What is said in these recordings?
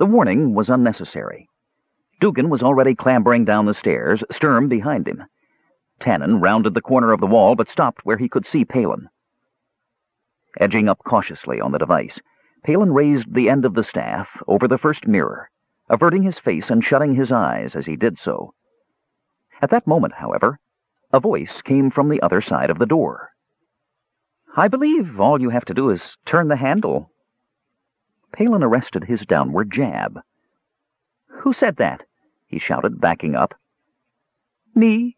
The warning was unnecessary. Dugan was already clambering down the stairs, Sturm behind him. Tanin rounded the corner of the wall, but stopped where he could see Palin. Edging up cautiously on the device, Palin raised the end of the staff over the first mirror, averting his face and shutting his eyes as he did so. At that moment, however, a voice came from the other side of the door. I believe all you have to do is turn the handle. Palin arrested his downward jab. Who said that? he shouted, backing up. Me,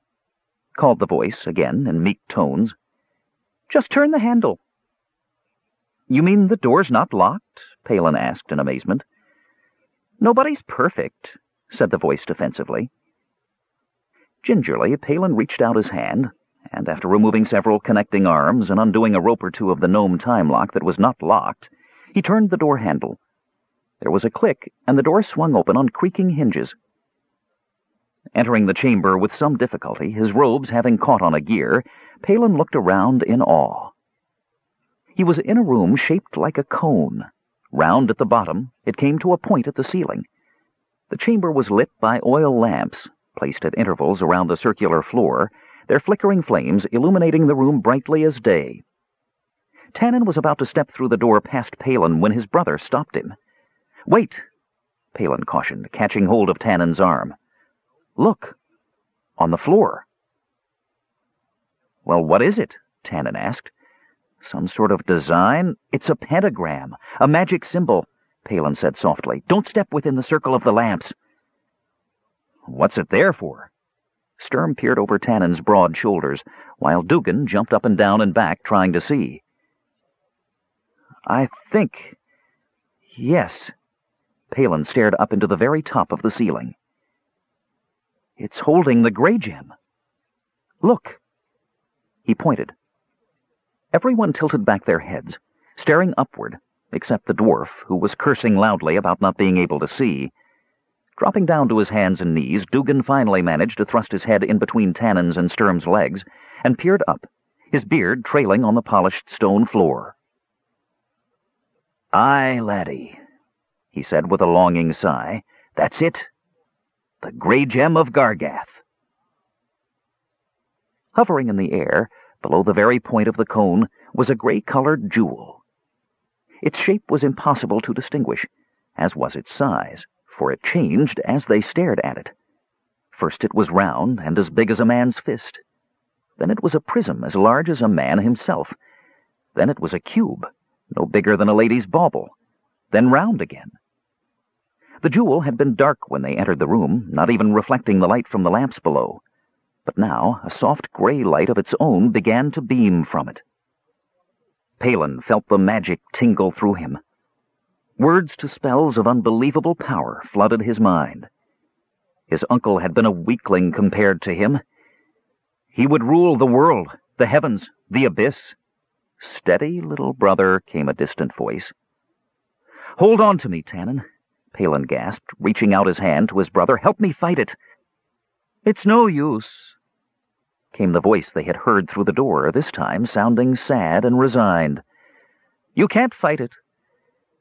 called the voice again in meek tones. Just turn the handle. You mean the door's not locked? Palin asked in amazement. Nobody's perfect, said the voice defensively. Gingerly, Palin reached out his hand, and after removing several connecting arms and undoing a rope or two of the gnome time lock that was not locked, he turned the door handle. There was a click, and the door swung open on creaking hinges. Entering the chamber with some difficulty, his robes having caught on a gear, Palin looked around in awe. He was in a room shaped like a cone. Round at the bottom, it came to a point at the ceiling. The chamber was lit by oil lamps, placed at intervals around the circular floor, their flickering flames illuminating the room brightly as day. Tanin was about to step through the door past Palin when his brother stopped him. Wait, Palin cautioned, catching hold of Tanin's arm. Look, on the floor. Well, what is it? Tanin asked. Some sort of design? It's a pentagram, a magic symbol, Palin said softly. Don't step within the circle of the lamps. What's it there for? Sturm peered over Tanin's broad shoulders, while Dugan jumped up and down and back, trying to see. I think... Yes. Palin stared up into the very top of the ceiling. It's holding the gray gem. Look. He pointed. Everyone tilted back their heads, staring upward, except the dwarf, who was cursing loudly about not being able to see. Dropping down to his hands and knees, Dugan finally managed to thrust his head in between Tanin's and Sturm's legs, and peered up, his beard trailing on the polished stone floor. Aye, laddie, he said with a longing sigh. That's it. The grey gem of Gargath. Hovering in the air, Below the very point of the cone was a gray-colored jewel. Its shape was impossible to distinguish, as was its size, for it changed as they stared at it. First it was round and as big as a man's fist. Then it was a prism as large as a man himself. Then it was a cube, no bigger than a lady's bauble. Then round again. The jewel had been dark when they entered the room, not even reflecting the light from the lamps below but now a soft gray light of its own began to beam from it. Palin felt the magic tingle through him. Words to spells of unbelievable power flooded his mind. His uncle had been a weakling compared to him. He would rule the world, the heavens, the abyss. Steady, little brother, came a distant voice. Hold on to me, Tanin, Palin gasped, reaching out his hand to his brother. Help me fight it. It's no use, came the voice they had heard through the door, this time sounding sad and resigned. You can't fight it.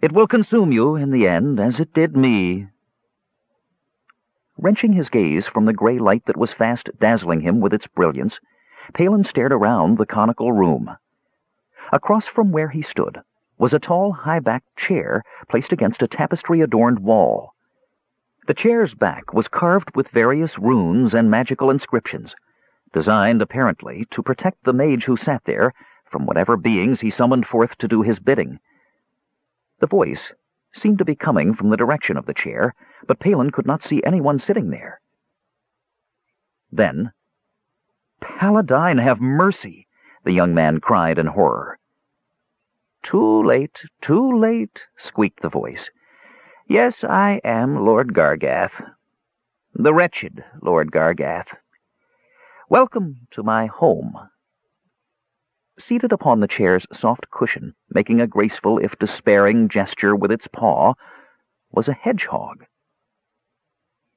It will consume you in the end, as it did me. Wrenching his gaze from the gray light that was fast dazzling him with its brilliance, Palin stared around the conical room. Across from where he stood was a tall, high-backed chair placed against a tapestry-adorned wall. The chair's back was carved with various runes and magical inscriptions, designed apparently to protect the mage who sat there from whatever beings he summoned forth to do his bidding. The voice seemed to be coming from the direction of the chair, but Palin could not see anyone sitting there. Then, Paladine, have mercy! the young man cried in horror. Too late, too late, squeaked the voice. Yes, I am Lord Gargath. The wretched Lord Gargath. Welcome to my home. Seated upon the chair's soft cushion, making a graceful if despairing gesture with its paw, was a hedgehog.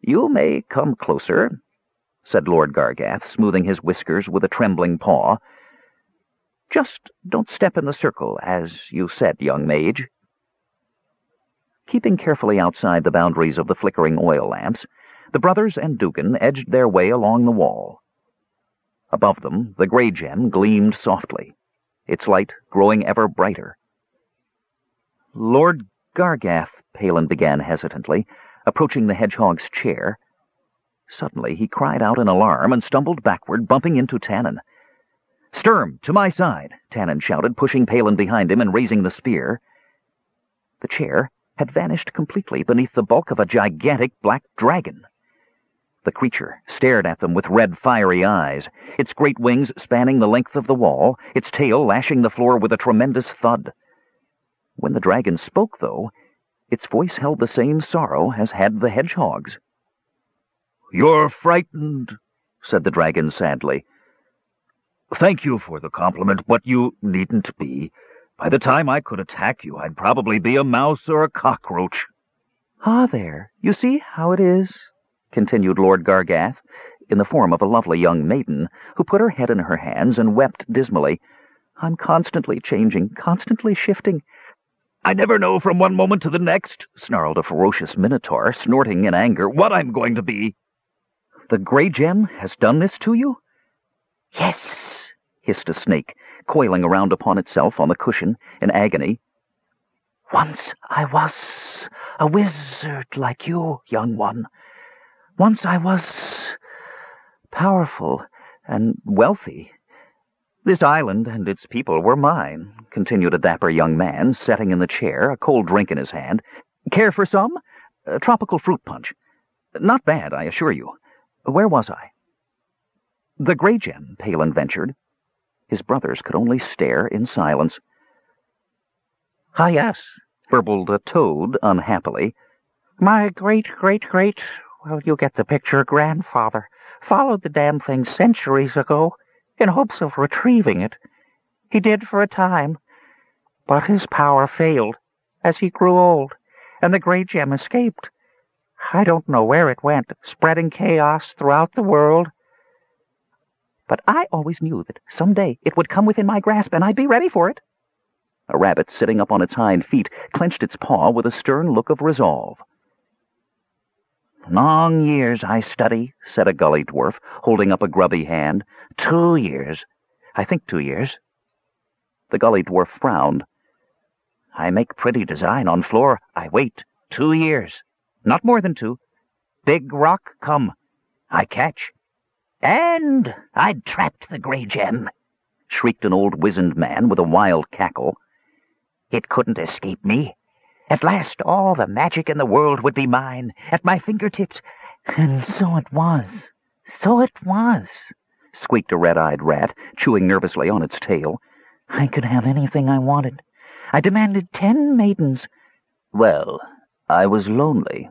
You may come closer, said Lord Gargath, smoothing his whiskers with a trembling paw. Just don't step in the circle, as you said, young mage. Keeping carefully outside the boundaries of the flickering oil lamps, the brothers and Dugan edged their way along the wall. Above them, the grey gem gleamed softly, its light growing ever brighter. Lord Gargath, Palin began hesitantly, approaching the hedgehog's chair. Suddenly he cried out in alarm and stumbled backward, bumping into Tanin. Sturm, to my side, Tanin shouted, pushing Palin behind him and raising the spear. The chair had vanished completely beneath the bulk of a gigantic black dragon. The creature stared at them with red, fiery eyes, its great wings spanning the length of the wall, its tail lashing the floor with a tremendous thud. When the dragon spoke, though, its voice held the same sorrow as had the hedgehog's. You're frightened, said the dragon sadly. Thank you for the compliment, but you needn't be. By the time I could attack you, I'd probably be a mouse or a cockroach. Ah, there, you see how it is, continued Lord Gargath, in the form of a lovely young maiden, who put her head in her hands and wept dismally. I'm constantly changing, constantly shifting. I never know from one moment to the next, snarled a ferocious minotaur, snorting in anger, what I'm going to be. The grey gem has done this to you? Yes, hissed a snake, coiling around upon itself on the cushion in agony. Once I was a wizard like you, young one. Once I was powerful and wealthy. This island and its people were mine, continued a dapper young man, setting in the chair, a cold drink in his hand. Care for some? A tropical fruit punch. Not bad, I assure you. Where was I? The Grey Gem, Palin ventured. His brothers could only stare in silence. Ah, yes, burbled a toad unhappily. My great-great-great, well, you get the picture, grandfather, followed the damn thing centuries ago in hopes of retrieving it. He did for a time, but his power failed as he grew old, and the Grey Gem escaped. I don't know where it went, spreading chaos throughout the world. But I always knew that some day it would come within my grasp, and I'd be ready for it. A rabbit sitting up on its hind feet clenched its paw with a stern look of resolve. Long years I study, said a gully dwarf, holding up a grubby hand. Two years. I think two years. The gully dwarf frowned. I make pretty design on floor. I wait. Two years. Not more than two. Big rock come. I catch. And I'd trapped the grey gem, shrieked an old wizened man with a wild cackle. It couldn't escape me. At last all the magic in the world would be mine, at my fingertips. And so it was. So it was, squeaked a red-eyed rat, chewing nervously on its tail. I could have anything I wanted. I demanded ten maidens. Well, I was lonely,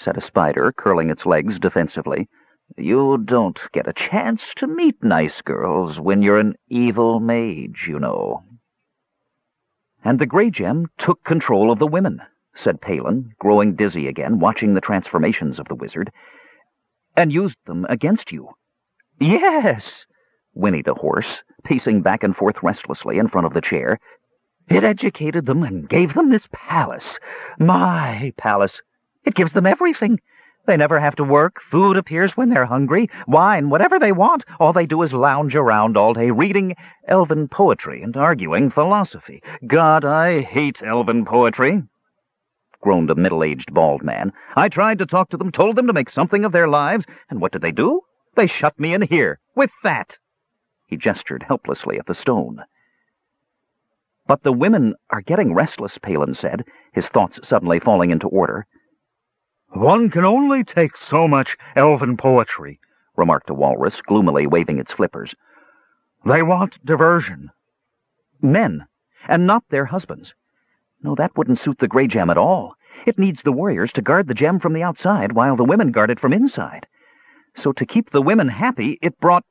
said a spider, curling its legs defensively. You don't get a chance to meet nice girls when you're an evil mage, you know. And the Grey Gem took control of the women, said Palin, growing dizzy again, watching the transformations of the wizard, and used them against you. Yes, whinnied a horse, pacing back and forth restlessly in front of the chair. It educated them and gave them this palace. My palace. It gives them everything. They never have to work. Food appears when they're hungry. Wine, whatever they want. All they do is lounge around all day, reading elven poetry and arguing philosophy. God, I hate elven poetry, groaned a middle-aged bald man. I tried to talk to them, told them to make something of their lives, and what did they do? They shut me in here, with that. He gestured helplessly at the stone. But the women are getting restless, Palin said, his thoughts suddenly falling into order. One can only take so much elven poetry, remarked a walrus, gloomily waving its flippers. They want diversion. Men, and not their husbands. No, that wouldn't suit the Grey Gem at all. It needs the warriors to guard the gem from the outside, while the women guard it from inside. So to keep the women happy, it brought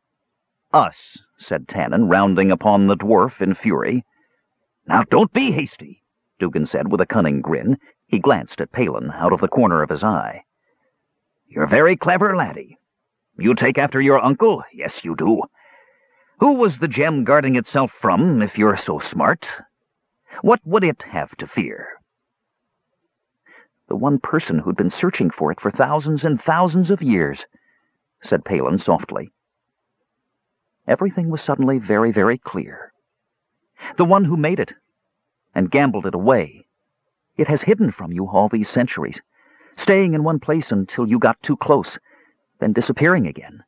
us, said Tanin, rounding upon the dwarf in fury. Now don't be hasty, Dugan said with a cunning grin. He glanced at Palin out of the corner of his eye. You're very clever, laddie. You take after your uncle? Yes, you do. Who was the gem guarding itself from, if you're so smart? What would it have to fear? The one person who'd been searching for it for thousands and thousands of years, said Palin softly. Everything was suddenly very, very clear. The one who made it, and gambled it away. It has hidden from you all these centuries, staying in one place until you got too close, then disappearing again.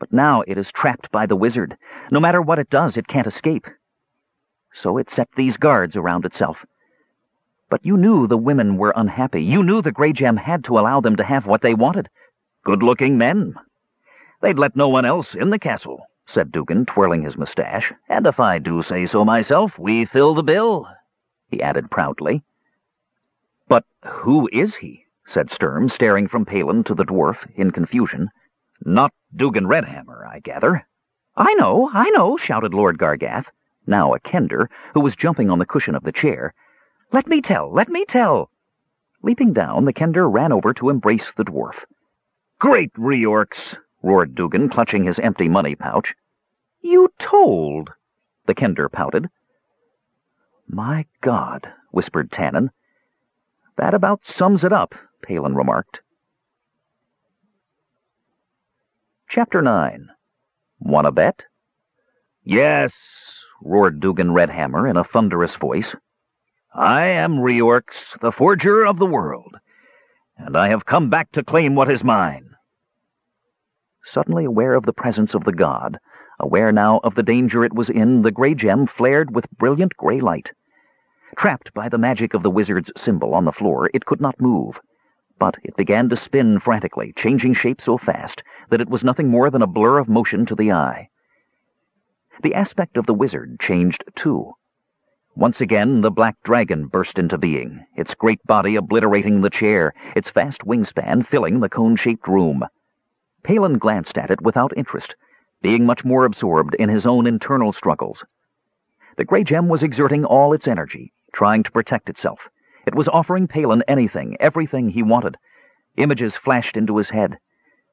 But now it is trapped by the wizard. No matter what it does, it can't escape. So it set these guards around itself. But you knew the women were unhappy. You knew the Grey had to allow them to have what they wanted. Good-looking men. They'd let no one else in the castle, said Dugan, twirling his mustache. And if I do say so myself, we fill the bill, he added proudly. But who is he? said Sturm, staring from Palin to the dwarf in confusion. Not Dugan Redhammer, I gather. I know, I know, shouted Lord Gargath, now a Kender, who was jumping on the cushion of the chair. Let me tell, let me tell. Leaping down, the Kender ran over to embrace the dwarf. Great Reorx, roared Dugan, clutching his empty money pouch. You told, the Kender pouted. My God, whispered Tanin. That about sums it up, Palin remarked. Chapter 9 Wanna bet? Yes, roared Dugan Redhammer in a thunderous voice. I am Reorx, the forger of the world, and I have come back to claim what is mine. Suddenly aware of the presence of the god, aware now of the danger it was in, the grey gem flared with brilliant grey light. Trapped by the magic of the wizard's symbol on the floor, it could not move. But it began to spin frantically, changing shape so fast that it was nothing more than a blur of motion to the eye. The aspect of the wizard changed too. Once again the black dragon burst into being, its great body obliterating the chair, its vast wingspan filling the cone-shaped room. Palin glanced at it without interest, being much more absorbed in his own internal struggles. The grey gem was exerting all its energy, trying to protect itself. It was offering Palin anything, everything he wanted. Images flashed into his head.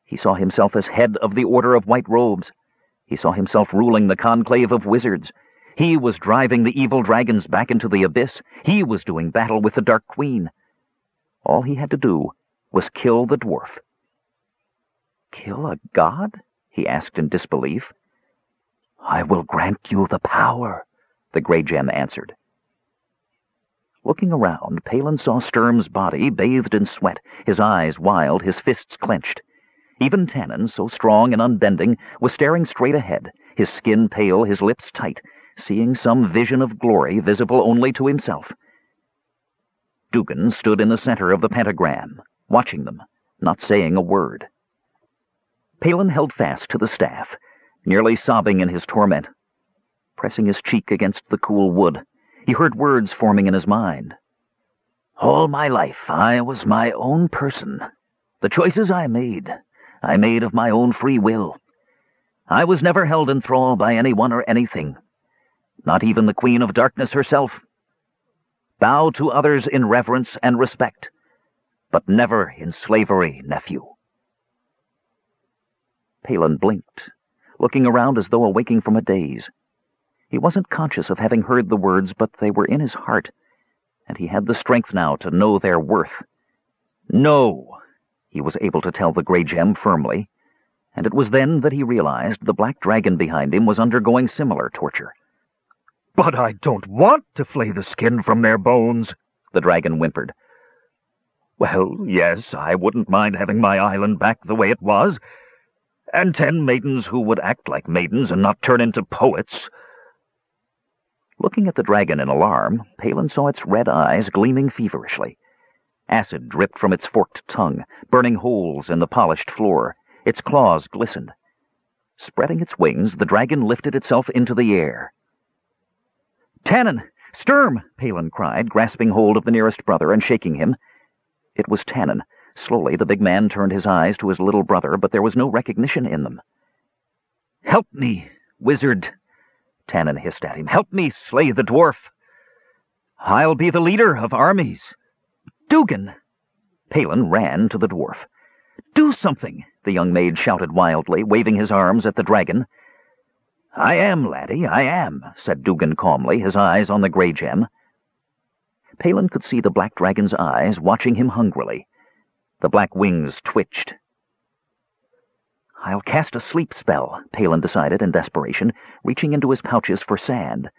He saw himself as head of the Order of White Robes. He saw himself ruling the conclave of wizards. He was driving the evil dragons back into the abyss. He was doing battle with the Dark Queen. All he had to do was kill the dwarf. Kill a god? he asked in disbelief. I will grant you the power, the Grey Gem answered. Looking around, Palin saw Sturm's body bathed in sweat, his eyes wild, his fists clenched. Even Tanin, so strong and unbending, was staring straight ahead, his skin pale, his lips tight, seeing some vision of glory visible only to himself. Dugan stood in the center of the pentagram, watching them, not saying a word. Palin held fast to the staff, nearly sobbing in his torment. Pressing his cheek against the cool wood, he heard words forming in his mind. All my life I was my own person. The choices I made, I made of my own free will. I was never held in thrall by anyone or anything, not even the Queen of Darkness herself. Bow to others in reverence and respect, but never in slavery, nephew. Palin blinked, looking around as though awaking from a daze. He wasn't conscious of having heard the words, but they were in his heart, and he had the strength now to know their worth. No, he was able to tell the Grey Gem firmly, and it was then that he realized the black dragon behind him was undergoing similar torture. But I don't want to flay the skin from their bones, the dragon whimpered. Well, yes, I wouldn't mind having my island back the way it was, and ten maidens who would act like maidens and not turn into poets. Looking at the dragon in alarm, Palin saw its red eyes gleaming feverishly. Acid dripped from its forked tongue, burning holes in the polished floor. Its claws glistened. Spreading its wings, the dragon lifted itself into the air. Tanin! Sturm! Palin cried, grasping hold of the nearest brother and shaking him. It was Tanin. Slowly, the big man turned his eyes to his little brother, but there was no recognition in them. Help me, wizard! Tanin hissed at him. Help me slay the dwarf. I'll be the leader of armies. Dugan! Palin ran to the dwarf. Do something, the young maid shouted wildly, waving his arms at the dragon. I am, laddie, I am, said Dugan calmly, his eyes on the grey gem. Palin could see the black dragon's eyes watching him hungrily. The black wings twitched. I'll cast a sleep spell, Palin decided in desperation, reaching into his pouches for sand.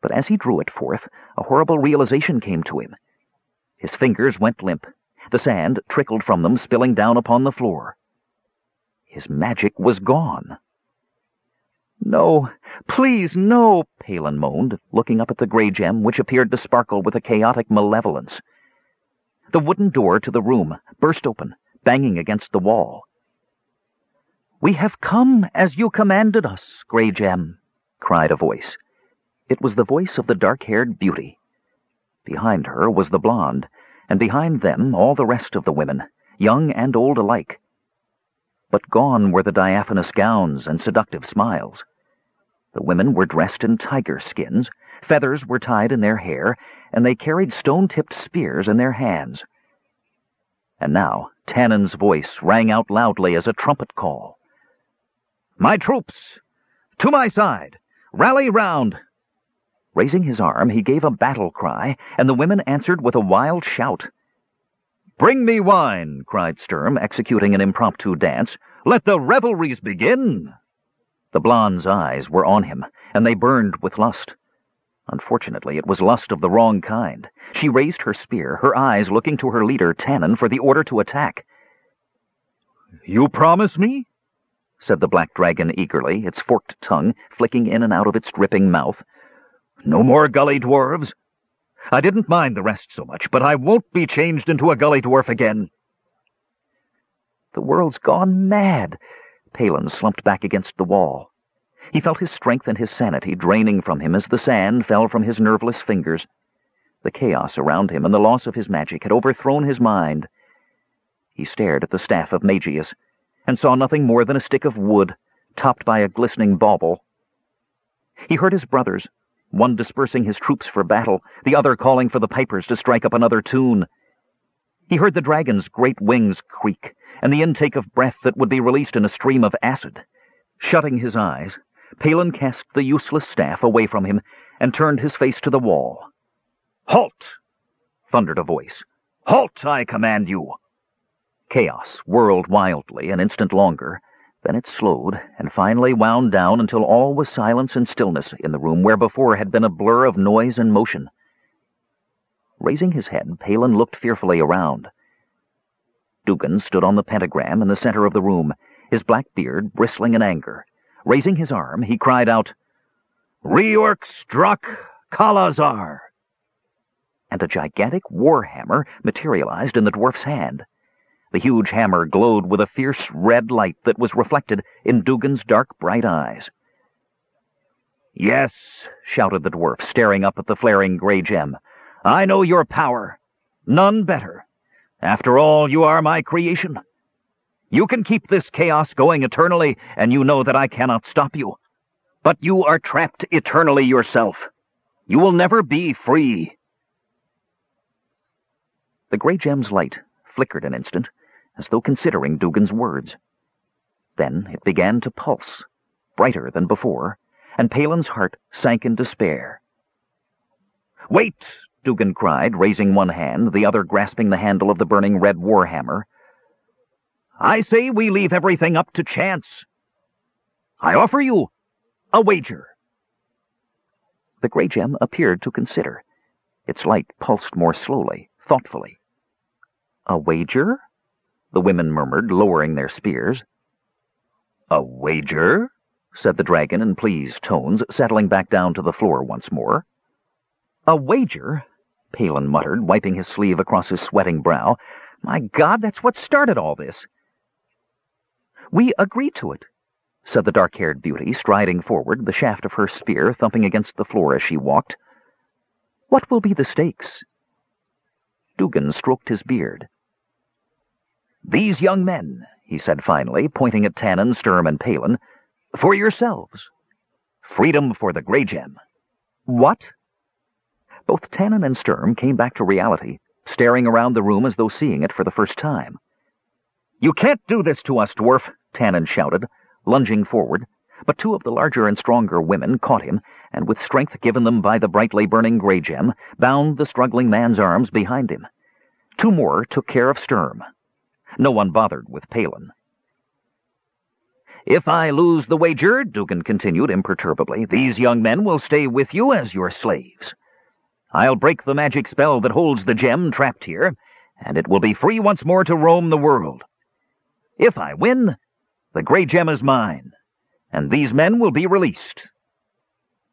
But as he drew it forth, a horrible realization came to him. His fingers went limp. The sand trickled from them, spilling down upon the floor. His magic was gone. No, please, no, Palin moaned, looking up at the gray gem, which appeared to sparkle with a chaotic malevolence. The wooden door to the room burst open, banging against the wall. We have come as you commanded us, Grey Gem, cried a voice. It was the voice of the dark-haired beauty. Behind her was the blonde, and behind them all the rest of the women, young and old alike. But gone were the diaphanous gowns and seductive smiles. The women were dressed in tiger skins, feathers were tied in their hair, and they carried stone-tipped spears in their hands. And now Tanin's voice rang out loudly as a trumpet call. My troops! To my side! Rally round! Raising his arm, he gave a battle cry, and the women answered with a wild shout. Bring me wine, cried Sturm, executing an impromptu dance. Let the revelries begin! The blonde's eyes were on him, and they burned with lust. Unfortunately, it was lust of the wrong kind. She raised her spear, her eyes looking to her leader, Tanin, for the order to attack. You promise me? Said the black dragon eagerly, its forked tongue flicking in and out of its dripping mouth. No more gully dwarves. I didn't mind the rest so much, but I won't be changed into a gully dwarf again. The world's gone mad. Palin slumped back against the wall. He felt his strength and his sanity draining from him as the sand fell from his nerveless fingers. The chaos around him and the loss of his magic had overthrown his mind. He stared at the staff of Magius, and saw nothing more than a stick of wood, topped by a glistening bauble. He heard his brothers, one dispersing his troops for battle, the other calling for the pipers to strike up another tune. He heard the dragon's great wings creak, and the intake of breath that would be released in a stream of acid. Shutting his eyes, Palin cast the useless staff away from him and turned his face to the wall. Halt! thundered a voice. Halt, I command you! Chaos whirled wildly an instant longer, then it slowed and finally wound down until all was silence and stillness in the room where before had been a blur of noise and motion. Raising his head, Palin looked fearfully around. Dugan stood on the pentagram in the center of the room, his black beard bristling in anger. Raising his arm, he cried out, Reorx struck Kalazar! And a gigantic war hammer materialized in the dwarf's hand. The huge hammer glowed with a fierce red light that was reflected in Dugan's dark, bright eyes. Yes, shouted the dwarf, staring up at the flaring gray gem. I know your power. None better. After all, you are my creation. You can keep this chaos going eternally, and you know that I cannot stop you. But you are trapped eternally yourself. You will never be free. The gray gem's light flickered an instant, as though considering Dugan's words. Then it began to pulse, brighter than before, and Palin's heart sank in despair. Wait! Dugan cried, raising one hand, the other grasping the handle of the burning red warhammer. I say we leave everything up to chance. I offer you a wager. The gray gem appeared to consider. Its light pulsed more slowly, thoughtfully. A wager? The women murmured, lowering their spears. A wager? said the dragon in pleased tones, settling back down to the floor once more. A wager? Palin muttered, wiping his sleeve across his sweating brow. My God, that's what started all this. We agree to it, said the dark-haired beauty, striding forward, the shaft of her spear thumping against the floor as she walked. What will be the stakes? Dugan stroked his beard. These young men, he said finally, pointing at Tanin, Sturm, and Palin, for yourselves. Freedom for the Grey Gem. What? Both Tanin and Sturm came back to reality, staring around the room as though seeing it for the first time. You can't do this to us, dwarf, Tanin shouted, lunging forward. But two of the larger and stronger women caught him, and with strength given them by the brightly burning grey gem, bound the struggling man's arms behind him. Two more took care of Sturm. No one bothered with Palin. If I lose the wager, Dugan continued imperturbably, these young men will stay with you as your slaves. I'll break the magic spell that holds the gem trapped here, and it will be free once more to roam the world. If I win, the Grey Gem is mine, and these men will be released.